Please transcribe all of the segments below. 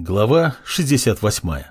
Глава 68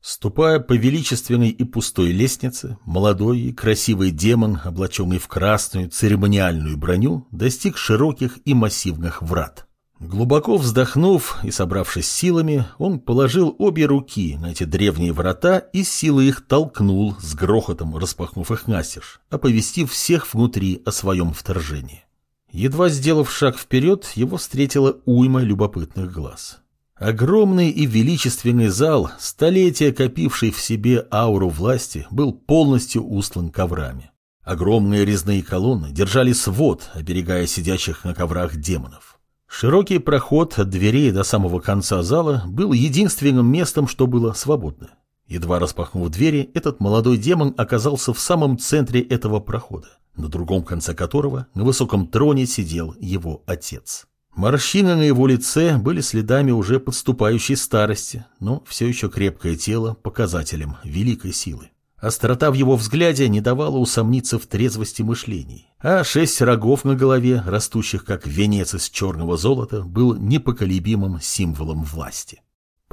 Ступая по величественной и пустой лестнице, молодой и красивый демон, облаченный в красную церемониальную броню, достиг широких и массивных врат. Глубоко вздохнув и собравшись силами, он положил обе руки на эти древние врата и силой их толкнул, с грохотом распахнув их настежь, оповестив всех внутри о своем вторжении. Едва сделав шаг вперед, его встретила уйма любопытных глаз. Огромный и величественный зал, столетия копивший в себе ауру власти, был полностью устлан коврами. Огромные резные колонны держали свод, оберегая сидящих на коврах демонов. Широкий проход от дверей до самого конца зала был единственным местом, что было свободно. Едва распахнув двери, этот молодой демон оказался в самом центре этого прохода, на другом конце которого на высоком троне сидел его отец. Морщины на его лице были следами уже подступающей старости, но все еще крепкое тело показателем великой силы. Острота в его взгляде не давала усомниться в трезвости мышлений, а шесть рогов на голове, растущих как венец из черного золота, был непоколебимым символом власти.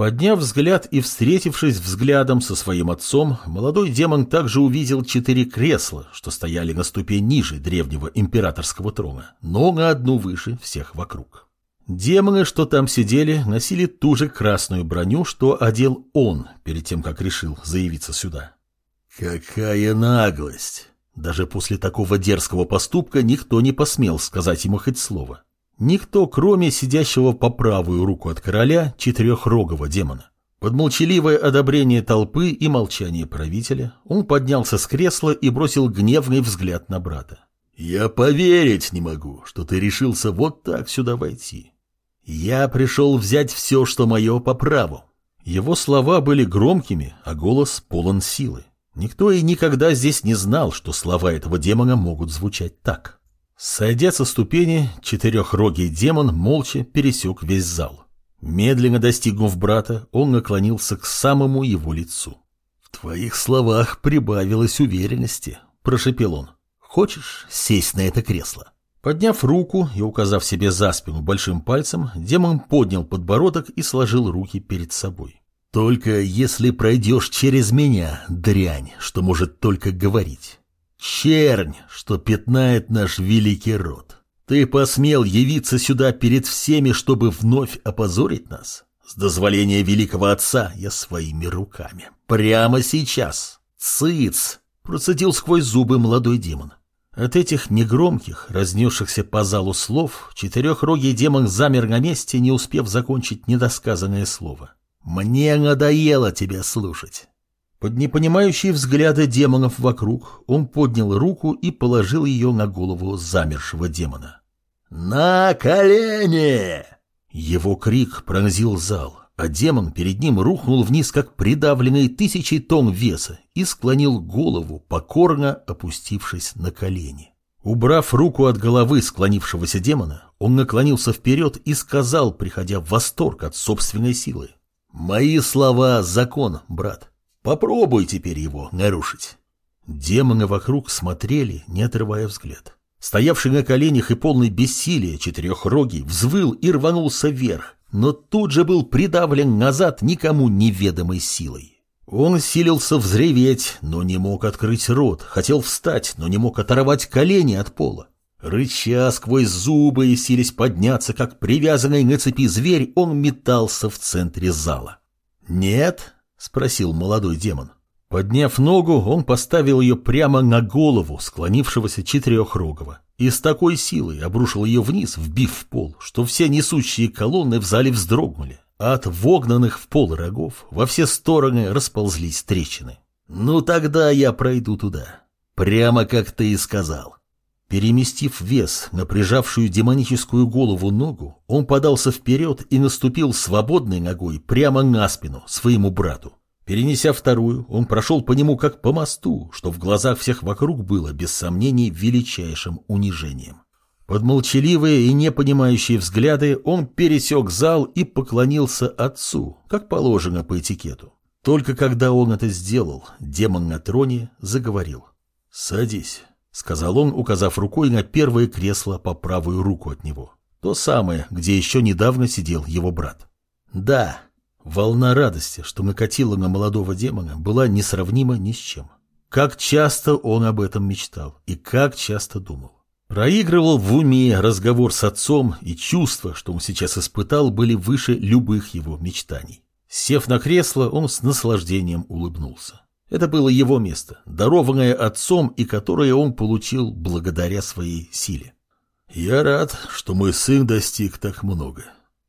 Подняв взгляд и встретившись взглядом со своим отцом, молодой демон также увидел четыре кресла, что стояли на ступень ниже древнего императорского трона, но на одну выше всех вокруг. Демоны, что там сидели, носили ту же красную броню, что одел он перед тем, как решил заявиться сюда. Какая наглость! Даже после такого дерзкого поступка никто не посмел сказать ему хоть слово. Никто, кроме сидящего по правую руку от короля четырехрогого демона. Под молчаливое одобрение толпы и молчание правителя он поднялся с кресла и бросил гневный взгляд на брата. «Я поверить не могу, что ты решился вот так сюда войти. Я пришел взять все, что мое по праву». Его слова были громкими, а голос полон силы. Никто и никогда здесь не знал, что слова этого демона могут звучать так. Сойдя со ступени, четырехрогий демон молча пересек весь зал. Медленно достигнув брата, он наклонился к самому его лицу. — В твоих словах прибавилось уверенности, — прошепел он. — Хочешь сесть на это кресло? Подняв руку и указав себе за спину большим пальцем, демон поднял подбородок и сложил руки перед собой. «Только если пройдешь через меня, дрянь, что может только говорить. Чернь, что пятнает наш великий род. Ты посмел явиться сюда перед всеми, чтобы вновь опозорить нас? С дозволения великого отца я своими руками. Прямо сейчас. Цыц! Процедил сквозь зубы молодой демон. От этих негромких, разнесшихся по залу слов, четырехрогий демон замер на месте, не успев закончить недосказанное слово. «Мне надоело тебя слушать. Под непонимающие взгляды демонов вокруг он поднял руку и положил ее на голову замершего демона. «На колени!» Его крик пронзил зал, а демон перед ним рухнул вниз, как придавленный тысячей тонн веса, и склонил голову, покорно опустившись на колени. Убрав руку от головы склонившегося демона, он наклонился вперед и сказал, приходя в восторг от собственной силы. «Мои слова — закон, брат. Попробуй теперь его нарушить. Демоны вокруг смотрели, не отрывая взгляд. Стоявший на коленях и полный бессилия четырехрогий взвыл и рванулся вверх, но тут же был придавлен назад никому неведомой силой. Он силился взреветь, но не мог открыть рот, хотел встать, но не мог оторвать колени от пола. Рыча сквозь зубы и сились подняться, как привязанный на цепи зверь, он метался в центре зала. «Нет», — спросил молодой демон. Подняв ногу, он поставил ее прямо на голову склонившегося четырехрогого и с такой силой обрушил ее вниз, вбив в пол, что все несущие колонны в зале вздрогнули, а от вогнанных в пол рогов во все стороны расползлись трещины. «Ну тогда я пройду туда, прямо как ты и сказал». Переместив вес на прижавшую демоническую голову ногу, он подался вперед и наступил свободной ногой прямо на спину своему брату. Перенеся вторую, он прошел по нему как по мосту, что в глазах всех вокруг было, без сомнений, величайшим унижением. Под молчаливые и непонимающие взгляды он пересек зал и поклонился отцу, как положено по этикету. Только когда он это сделал, демон на троне заговорил. «Садись». — сказал он, указав рукой на первое кресло по правую руку от него. То самое, где еще недавно сидел его брат. Да, волна радости, что накатила на молодого демона, была несравнима ни с чем. Как часто он об этом мечтал и как часто думал. Проигрывал в уме разговор с отцом, и чувства, что он сейчас испытал, были выше любых его мечтаний. Сев на кресло, он с наслаждением улыбнулся. Это было его место, дарованное отцом и которое он получил благодаря своей силе. «Я рад, что мой сын достиг так много».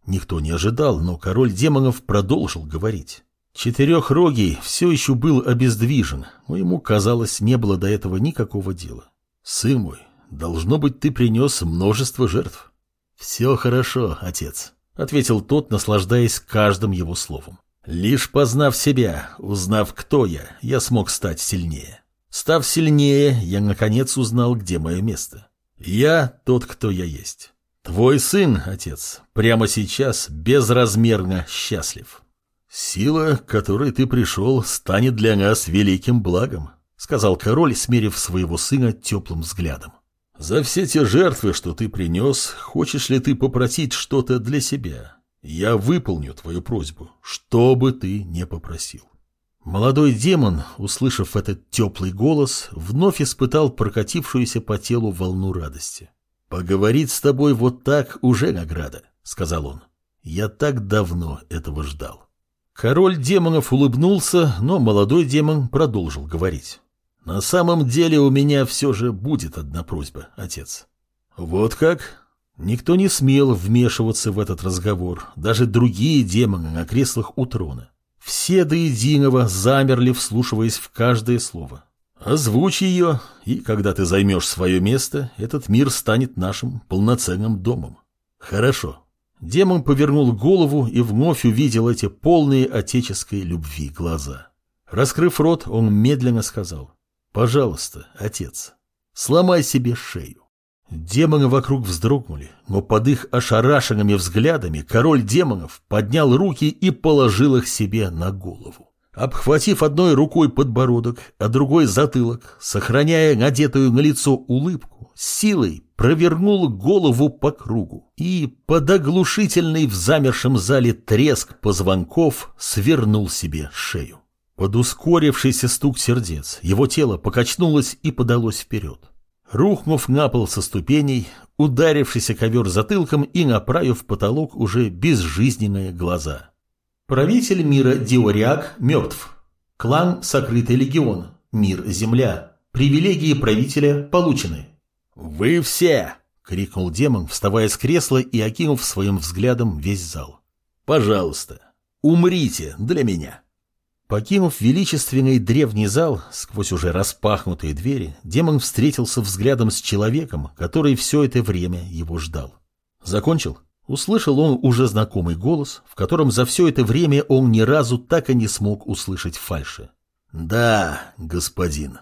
Никто не ожидал, но король демонов продолжил говорить. Четырехрогий все еще был обездвижен, но ему, казалось, не было до этого никакого дела. «Сын мой, должно быть, ты принес множество жертв». «Все хорошо, отец», — ответил тот, наслаждаясь каждым его словом. Лишь познав себя, узнав, кто я, я смог стать сильнее. Став сильнее, я наконец узнал, где мое место. Я тот, кто я есть. Твой сын, отец, прямо сейчас безразмерно счастлив. Сила, которой ты пришел, станет для нас великим благом, сказал король, смерив своего сына теплым взглядом. За все те жертвы, что ты принес, хочешь ли ты попросить что-то для себя? Я выполню твою просьбу, что бы ты ни попросил. Молодой демон, услышав этот теплый голос, вновь испытал прокатившуюся по телу волну радости. «Поговорить с тобой вот так уже награда», — сказал он. «Я так давно этого ждал». Король демонов улыбнулся, но молодой демон продолжил говорить. «На самом деле у меня все же будет одна просьба, отец». «Вот как?» Никто не смел вмешиваться в этот разговор, даже другие демоны на креслах у трона. Все до единого замерли, вслушиваясь в каждое слово. Озвучь ее, и когда ты займешь свое место, этот мир станет нашим полноценным домом. Хорошо. Демон повернул голову и вновь увидел эти полные отеческой любви глаза. Раскрыв рот, он медленно сказал, «Пожалуйста, отец, сломай себе шею». Демоны вокруг вздрогнули, но под их ошарашенными взглядами король демонов поднял руки и положил их себе на голову. Обхватив одной рукой подбородок, а другой затылок, сохраняя надетую на лицо улыбку, силой провернул голову по кругу и под оглушительный в замершем зале треск позвонков свернул себе шею. Под ускорившийся стук сердец его тело покачнулось и подалось вперед. Рухнув на пол со ступеней, ударившийся ковер затылком и направив в потолок уже безжизненные глаза. Правитель мира Диориак мертв. Клан Сокрытый Легион. Мир Земля. Привилегии правителя получены. «Вы все!» — крикнул демон, вставая с кресла и окинув своим взглядом весь зал. «Пожалуйста, умрите для меня!» Покинув величественный древний зал, сквозь уже распахнутые двери, демон встретился взглядом с человеком, который все это время его ждал. Закончил? Услышал он уже знакомый голос, в котором за все это время он ни разу так и не смог услышать фальши. «Да, господин»,